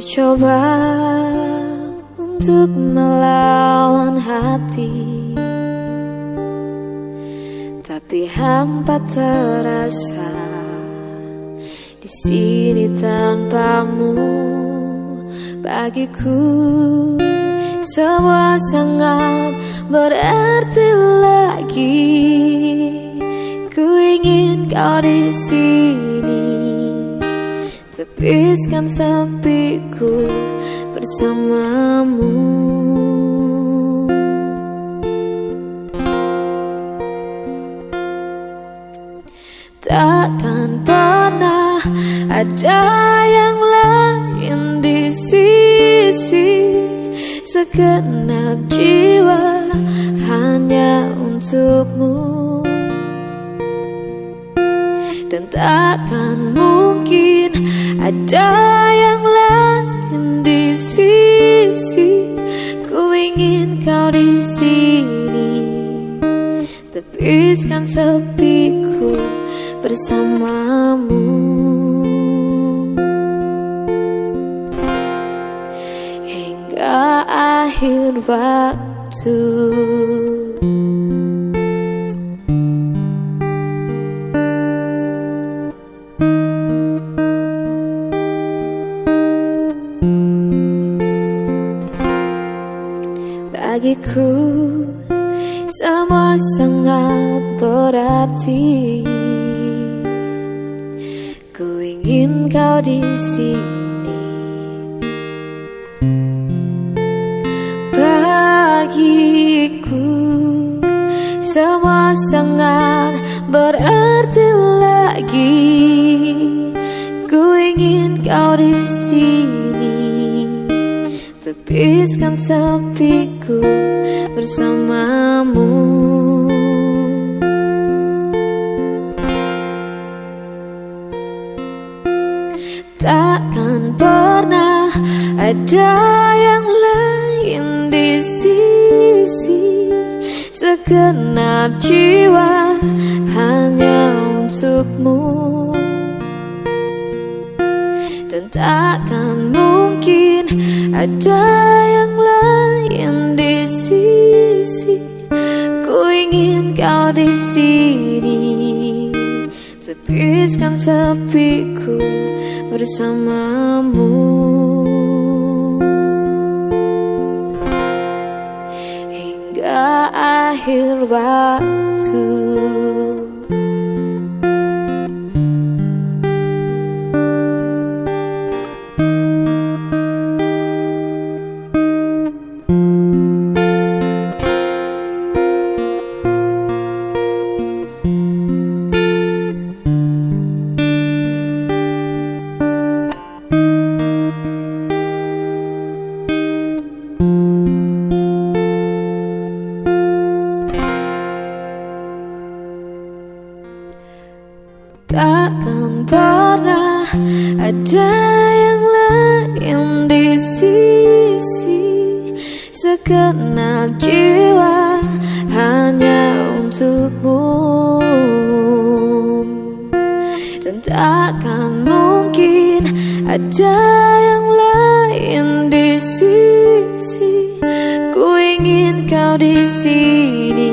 Coba untuk melawan hati. Tapi hampa terasa di sini tanpamu. Bagiku semua sangat berarti lagi. Ku ingin kau di sini Tepiskan sepiku bersamamu. Takkan pernah ada yang lain di sisi Segenap jiwa hanya untukmu. Dan takkan mungkin ada yang lain di sisi Ku ingin kau di sini Tepiskan sepiku bersamamu hingga akhir waktu. Bagiku. Semua sangat berarti. Ingin kau di sini. Bagiku. Semua sangat berarti lagi. Ku ingin kau di sini tepiskan sepiku bersamamu. Takkan pernah ada yang lain di sisi. Segenap jiwa hanya untukmu. Dan takkan mungkin ada yang lain di sisi Ku ingin kau di sini Tepiskan sepiku bersamamu hingga akhir waktu. Takkan pernah ada yang lain di sisi Segenap jiwa hanya untukmu. Dan takkan mungkin ada yang lain di sisi Ku ingin kau di sini.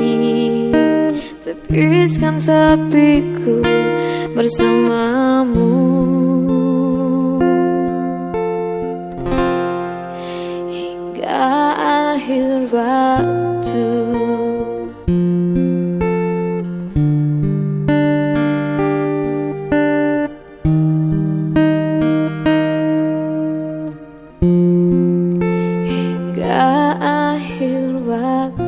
Tepiskan sepiku bersamamu hingga akhir waktu. Hingga akhir waktu.